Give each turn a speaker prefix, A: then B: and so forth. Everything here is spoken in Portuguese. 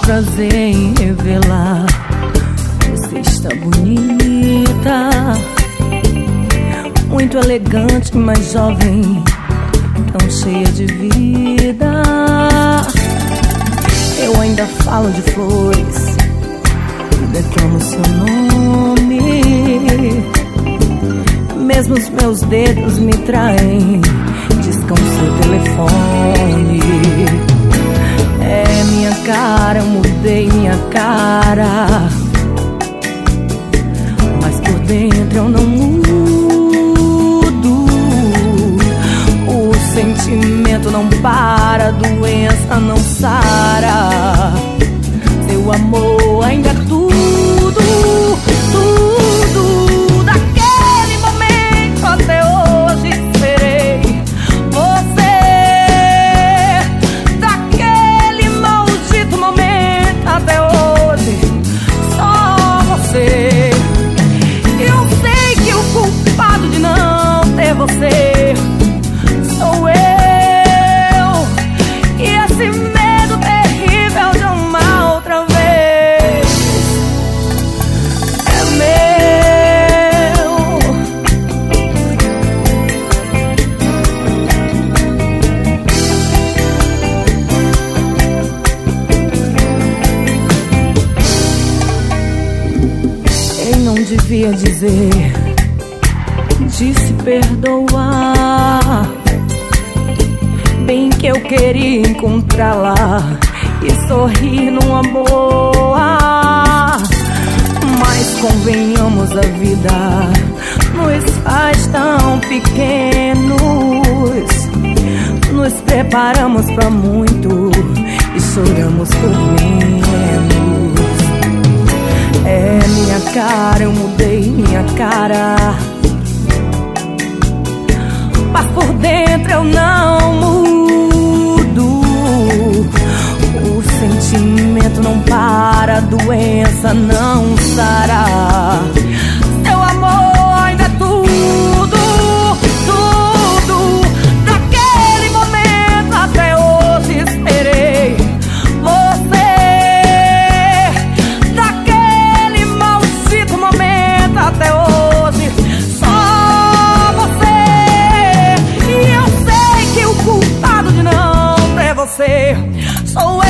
A: prazer em revelar. Você está bonita, muito elegante, mas jovem, tão cheia de vida. Eu ainda falo de flores e declamo seu nome. Mesmo os meus dedos me traem, discam seu telefone. Mas por dentro eu não mudo. O sentimento não para, a doença não sara. Seu amor ainda é tudo, Quem não devia dizer, disse perdoar. Bem que eu queria encontrá-la e sorrir numa boa. Mas convenhamos, a vida nos faz tão pequenos. Nos preparamos pra muito e choramos por menos. Cara, eu mudei minha cara. Mas por dentro eu não mudo. O sentimento não para, a doença não sara. Você.